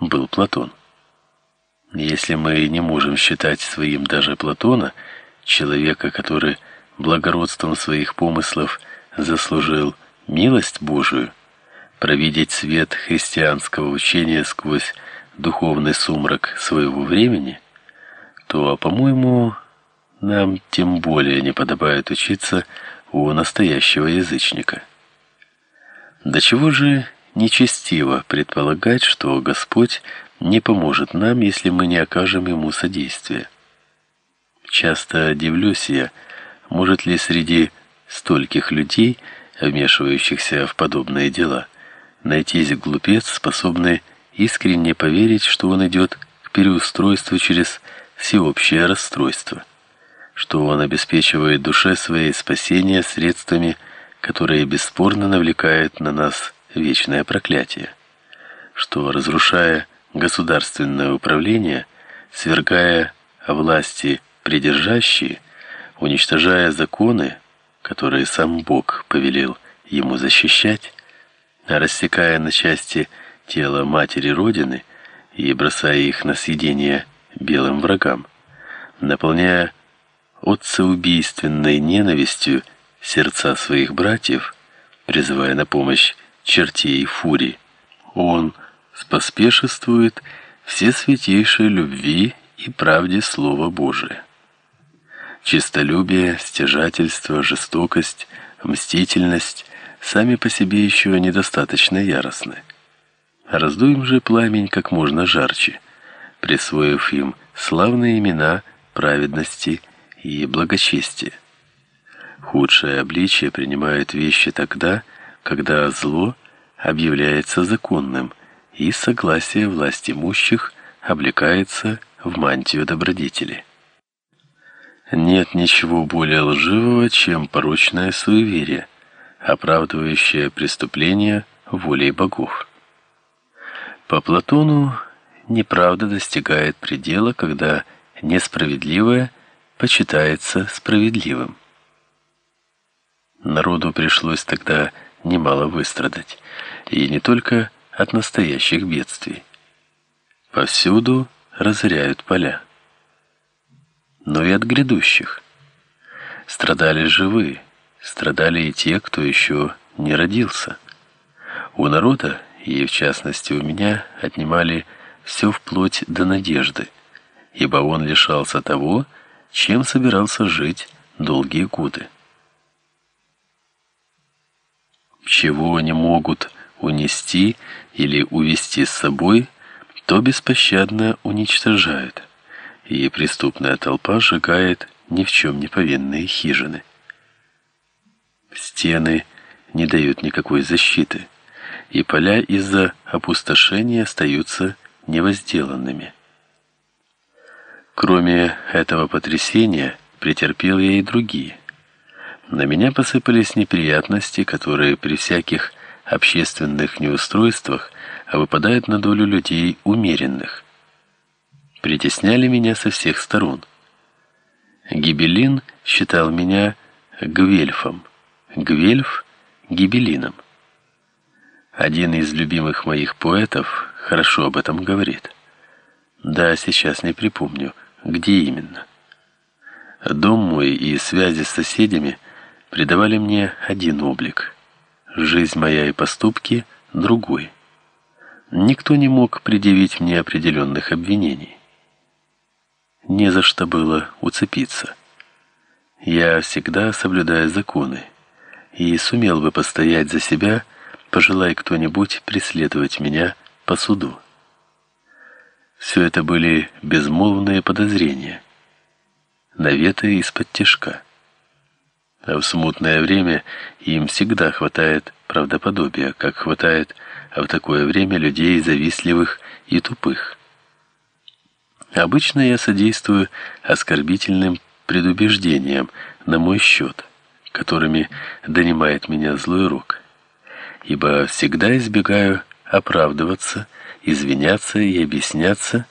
был Платон. Если мы не можем считать своим даже Платона, человека, который благородством своих помыслов заслужил милость Божию, провидеть свет христианского учения сквозь духовный сумрак своего времени, то, по-моему, нам тем более не подобает учиться у настоящего язычника. До чего же нечестиво предполагать, что Господь не поможет нам, если мы не окажем ему содействия. Часто удивлюсь я, может ли среди стольких людей, вмешивающихся в подобные дела, найтись глупец, способный искренне поверить, что он идет к переустройству через всеобщее расстройство, что он обеспечивает душе своей спасение средствами, которые бесспорно навлекают на нас вечное проклятие, что разрушая государственное управление, свергая власти придержащие, уничтожая законы, которые сам Бог повелел ему защищать, рассекая на части тело матери Родины и бросая их на съедение белым врагам, наполняя отцеубийственной ненавистью сердца своих братьев, призывая на помощь чертей и фурий, он споспешествует все святейшей любви и правде Слова Божия. Чистолюбие, стяжательство, жестокость, мстительность сами по себе еще недостаточно яростны. Раздуем же пламень как можно жарче, присвоив им славные имена праведности и благочестия. Худшее обличие принимают вещи тогда, когда зло объявляется законным – и согласие власть имущих облекается в мантию добродетели. Нет ничего более лживого, чем порочное суеверие, оправдывающее преступление волей богов. По Платону неправда достигает предела, когда несправедливое почитается справедливым. Народу пришлось тогда немало выстрадать, и не только от настоящих бедствий. Повсюду разоряют поля. Но и от грядущих. Страдали живые, страдали и те, кто еще не родился. У народа, и в частности у меня, отнимали все вплоть до надежды, ибо он лишался того, чем собирался жить долгие годы. Чего не могут унести или увести с собой, то беспощадно уничтожают, и преступная толпа сжигает ни в чем не повинные хижины. Стены не дают никакой защиты, и поля из-за опустошения остаются невозделанными. Кроме этого потрясения, претерпел я и другие. На меня посыпались неприятности, которые при всяких общественных неустройствах, выпадают на долю людей умеренных. Притесняли меня со всех сторон. Гибелин считал меня Гвельфом, Гвельф Гибелином. Один из любимых моих поэтов хорошо об этом говорит. Да, сейчас не припомню, где именно. Дом мой и связи с соседями придавали мне один облик жизнь моя и поступки другой. Никто не мог предъявить мне определенных обвинений. Не за что было уцепиться. Я всегда соблюдаю законы и сумел бы постоять за себя, пожелай кто-нибудь преследовать меня по суду. Все это были безмолвные подозрения, наветы из-под тишка. А в смутное время им всегда хватает правдоподобия, как хватает в такое время людей завистливых и тупых. Обычно я содействую оскорбительным предубеждениям на мой счет, которыми донимает меня злой рук, ибо всегда избегаю оправдываться, извиняться и объясняться,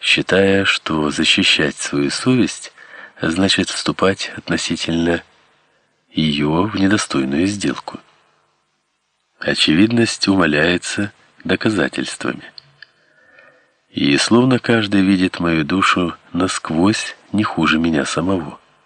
считая, что защищать свою совесть значит вступать относительно ее в недостойную сделку. Очевидность умаляется доказательствами. И словно каждый видит мою душу насквозь не хуже меня самого.